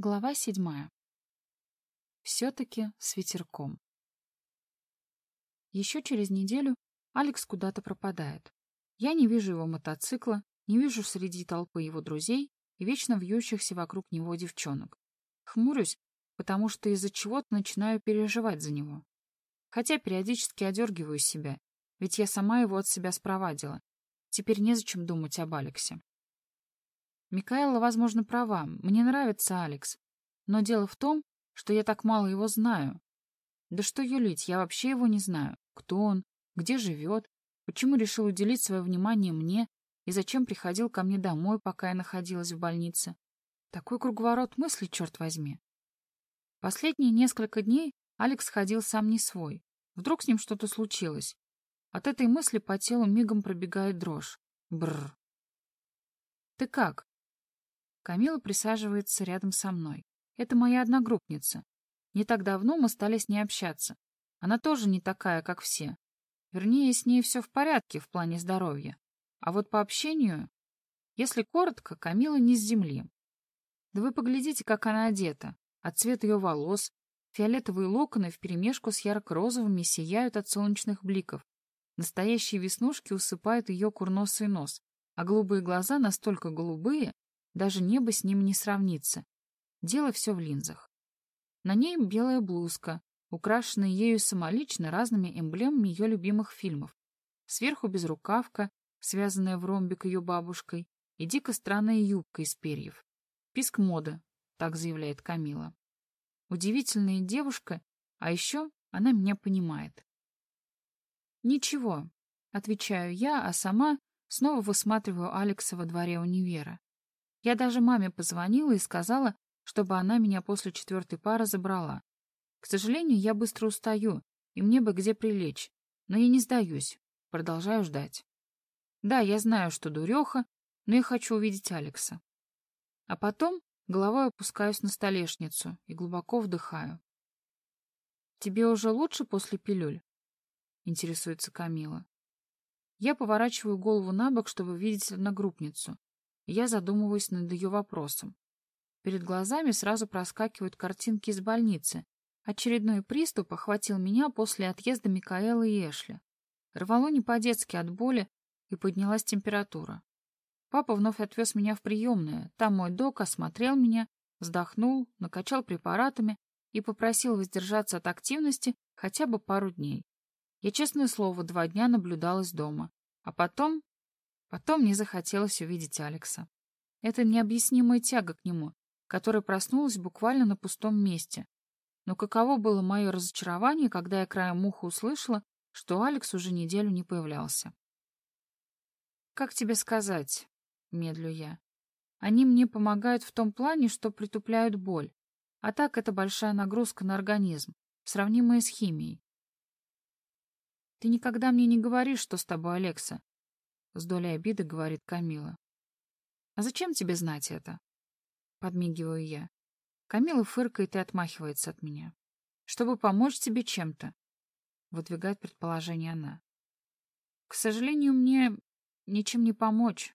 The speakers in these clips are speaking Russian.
Глава седьмая. Все-таки с ветерком. Еще через неделю Алекс куда-то пропадает. Я не вижу его мотоцикла, не вижу среди толпы его друзей и вечно вьющихся вокруг него девчонок. Хмурюсь, потому что из-за чего-то начинаю переживать за него. Хотя периодически одергиваю себя, ведь я сама его от себя спровадила. Теперь незачем думать об Алексе. Микаэла, возможно, права. Мне нравится Алекс. Но дело в том, что я так мало его знаю. Да что юлить, я вообще его не знаю. Кто он, где живет, почему решил уделить свое внимание мне и зачем приходил ко мне домой, пока я находилась в больнице. Такой круговорот мыслей, черт возьми. Последние несколько дней Алекс ходил сам не свой. Вдруг с ним что-то случилось. От этой мысли по телу мигом пробегает дрожь. Бррр. «Ты как?» Камила присаживается рядом со мной. Это моя одногруппница. Не так давно мы стали с ней общаться. Она тоже не такая, как все. Вернее, с ней все в порядке в плане здоровья. А вот по общению, если коротко, Камила не с земли. Да вы поглядите, как она одета. От цвета ее волос, фиолетовые локоны вперемешку с ярко-розовыми сияют от солнечных бликов. Настоящие веснушки усыпают ее курносый нос, а голубые глаза настолько голубые, даже небо с ним не сравнится. Дело все в линзах. На ней белая блузка, украшенная ею самолично разными эмблемами ее любимых фильмов. Сверху безрукавка, связанная в ромбик ее бабушкой, и дико странная юбка из перьев. Писк мода, так заявляет Камила. Удивительная девушка, а еще она меня понимает. Ничего, отвечаю я, а сама снова высматриваю Алекса во дворе универа. Я даже маме позвонила и сказала, чтобы она меня после четвертой пары забрала. К сожалению, я быстро устаю, и мне бы где прилечь. Но я не сдаюсь, продолжаю ждать. Да, я знаю, что дуреха, но я хочу увидеть Алекса. А потом головой опускаюсь на столешницу и глубоко вдыхаю. «Тебе уже лучше после пилюль?» — интересуется Камила. Я поворачиваю голову на бок, чтобы видеть одногруппницу. Я задумываюсь над ее вопросом. Перед глазами сразу проскакивают картинки из больницы. Очередной приступ охватил меня после отъезда Микаэла и Эшли. Рвало не по-детски от боли, и поднялась температура. Папа вновь отвез меня в приемную. Там мой док осмотрел меня, вздохнул, накачал препаратами и попросил воздержаться от активности хотя бы пару дней. Я, честное слово, два дня наблюдалась дома. А потом Потом мне захотелось увидеть Алекса. Это необъяснимая тяга к нему, которая проснулась буквально на пустом месте. Но каково было мое разочарование, когда я краем уха услышала, что Алекс уже неделю не появлялся. «Как тебе сказать?» — медлю я. «Они мне помогают в том плане, что притупляют боль. А так это большая нагрузка на организм, сравнимая с химией. Ты никогда мне не говоришь, что с тобой Алекса. С долей обиды говорит Камила. А зачем тебе знать это? Подмигиваю я. Камила фыркает и отмахивается от меня. Чтобы помочь тебе чем-то. Выдвигает предположение она. К сожалению, мне ничем не помочь.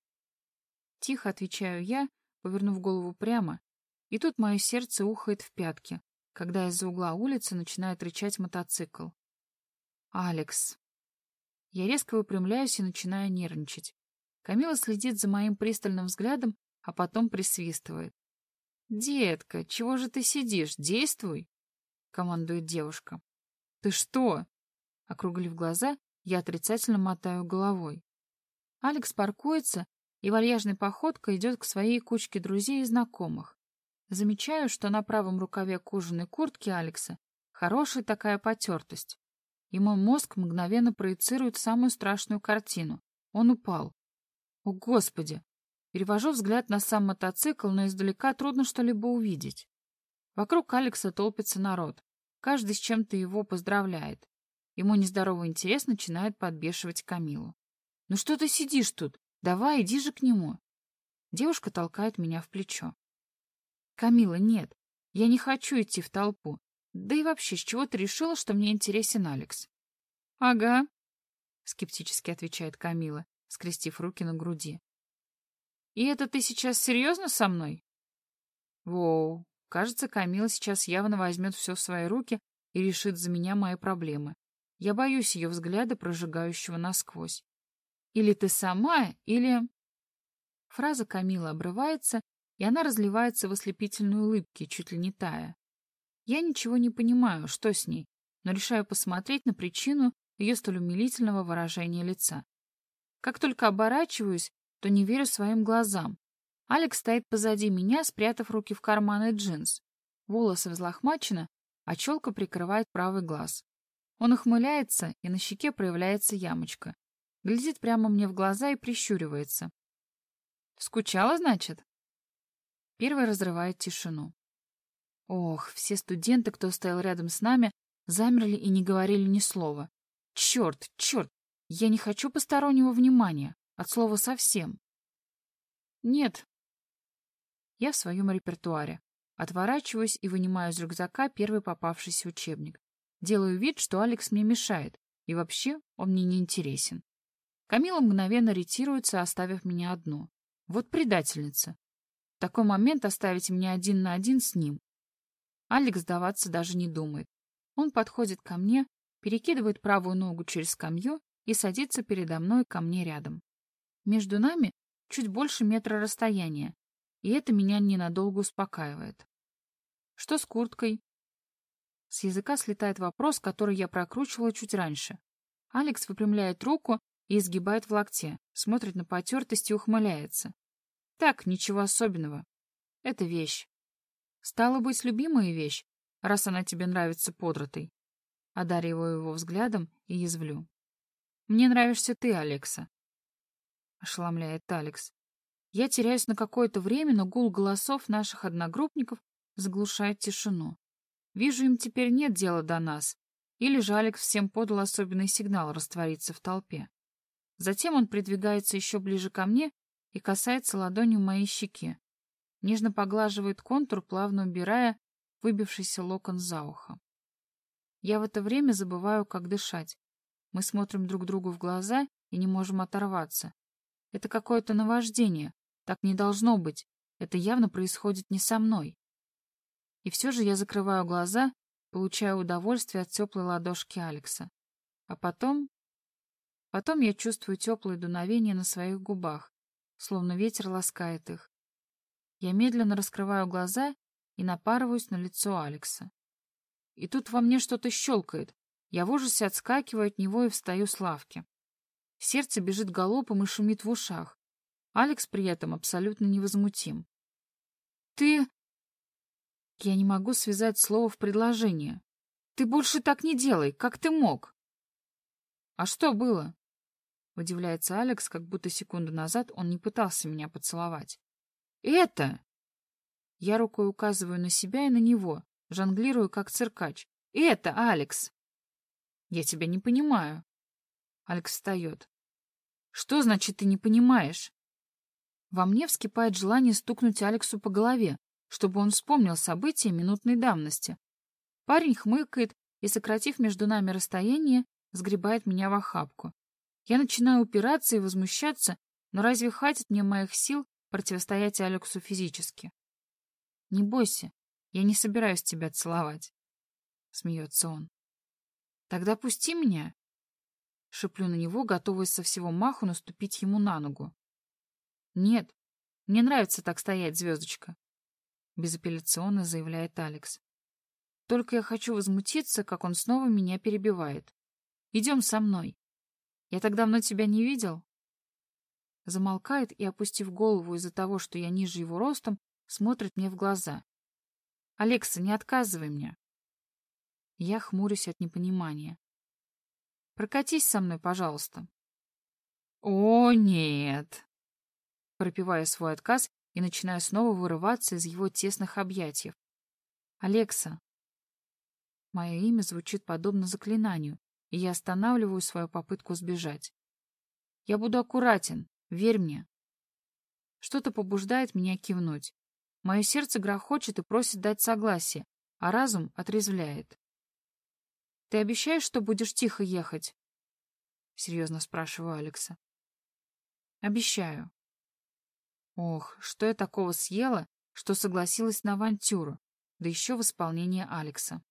Тихо отвечаю я, повернув голову прямо, и тут мое сердце ухает в пятки, когда из-за угла улицы начинает рычать мотоцикл. «Алекс, я резко выпрямляюсь и начинаю нервничать. Камила следит за моим пристальным взглядом, а потом присвистывает. «Детка, чего же ты сидишь? Действуй!» — командует девушка. «Ты что?» Округлив глаза, я отрицательно мотаю головой. Алекс паркуется и вальяжной походкой идет к своей кучке друзей и знакомых. Замечаю, что на правом рукаве кожаной куртки Алекса хорошая такая потертость мой мозг мгновенно проецирует самую страшную картину. Он упал. О, Господи! Перевожу взгляд на сам мотоцикл, но издалека трудно что-либо увидеть. Вокруг Алекса толпится народ. Каждый с чем-то его поздравляет. Ему нездоровый интерес начинает подбешивать Камилу. «Ну что ты сидишь тут? Давай, иди же к нему!» Девушка толкает меня в плечо. «Камила, нет, я не хочу идти в толпу. Да и вообще, с чего ты решила, что мне интересен Алекс? — Ага, — скептически отвечает Камила, скрестив руки на груди. — И это ты сейчас серьезно со мной? — Воу, Кажется, Камила сейчас явно возьмет все в свои руки и решит за меня мои проблемы. Я боюсь ее взгляда, прожигающего насквозь. Или ты сама, или... Фраза Камила обрывается, и она разливается в ослепительной улыбке, чуть ли не тая. Я ничего не понимаю, что с ней, но решаю посмотреть на причину ее столь умилительного выражения лица. Как только оборачиваюсь, то не верю своим глазам. Алекс стоит позади меня, спрятав руки в карманы джинс. Волосы взлохмачены, а челка прикрывает правый глаз. Он ухмыляется, и на щеке проявляется ямочка. Глядит прямо мне в глаза и прищуривается. «Скучала, значит?» Первый разрывает тишину. Ох, все студенты, кто стоял рядом с нами, замерли и не говорили ни слова. Черт, черт, я не хочу постороннего внимания, от слова совсем. Нет. Я в своем репертуаре. Отворачиваюсь и вынимаю из рюкзака первый попавшийся учебник. Делаю вид, что Алекс мне мешает, и вообще он мне не интересен. Камила мгновенно ретируется, оставив меня одну. Вот предательница. В такой момент оставить меня один на один с ним. Алекс сдаваться даже не думает. Он подходит ко мне, перекидывает правую ногу через скамью и садится передо мной ко мне рядом. Между нами чуть больше метра расстояния, и это меня ненадолго успокаивает. Что с курткой? С языка слетает вопрос, который я прокручивала чуть раньше. Алекс выпрямляет руку и изгибает в локте, смотрит на потертость и ухмыляется. Так, ничего особенного. Это вещь. Стала быть, любимая вещь, раз она тебе нравится подротой. Одариваю его взглядом и язвлю. «Мне нравишься ты, Алекса», — ошеломляет Алекс. Я теряюсь на какое-то время, но гул голосов наших одногруппников заглушает тишину. Вижу, им теперь нет дела до нас. Или же Алекс всем подал особенный сигнал раствориться в толпе. Затем он придвигается еще ближе ко мне и касается ладонью моей щеки. Нежно поглаживает контур, плавно убирая выбившийся локон за ухо. Я в это время забываю, как дышать. Мы смотрим друг другу в глаза и не можем оторваться. Это какое-то наваждение. Так не должно быть. Это явно происходит не со мной. И все же я закрываю глаза, получая удовольствие от теплой ладошки Алекса. А потом... Потом я чувствую теплое дуновение на своих губах, словно ветер ласкает их. Я медленно раскрываю глаза и напарываюсь на лицо Алекса. И тут во мне что-то щелкает. Я в ужасе отскакиваю от него и встаю с лавки. Сердце бежит галопом и шумит в ушах. Алекс при этом абсолютно невозмутим. «Ты...» Я не могу связать слово в предложение. «Ты больше так не делай, как ты мог!» «А что было?» Удивляется Алекс, как будто секунду назад он не пытался меня поцеловать. «Это...» Я рукой указываю на себя и на него, Жонглирую, как циркач. Это Алекс. Я тебя не понимаю. Алекс встает. Что значит ты не понимаешь? Во мне вскипает желание стукнуть Алексу по голове, чтобы он вспомнил события минутной давности. Парень хмыкает и, сократив между нами расстояние, сгребает меня в охапку. Я начинаю упираться и возмущаться, но разве хватит мне моих сил противостоять Алексу физически? Не бойся, я не собираюсь тебя целовать. Смеется он. Тогда пусти меня. Шиплю на него, готовый со всего маху наступить ему на ногу. Нет, мне нравится так стоять, звездочка. Безапелляционно заявляет Алекс. Только я хочу возмутиться, как он снова меня перебивает. Идем со мной. Я так давно тебя не видел. Замолкает и, опустив голову из-за того, что я ниже его ростом, смотрит мне в глаза. Алекса, не отказывай мне. Я хмурюсь от непонимания. Прокатись со мной, пожалуйста. О, нет. Пропивая свой отказ и начинаю снова вырываться из его тесных объятий. Алекса. Мое имя звучит подобно заклинанию, и я останавливаю свою попытку сбежать. Я буду аккуратен, верь мне. Что-то побуждает меня кивнуть. Мое сердце грохочет и просит дать согласие, а разум отрезвляет. «Ты обещаешь, что будешь тихо ехать?» — серьезно спрашиваю Алекса. «Обещаю». Ох, что я такого съела, что согласилась на авантюру? да еще в исполнении Алекса.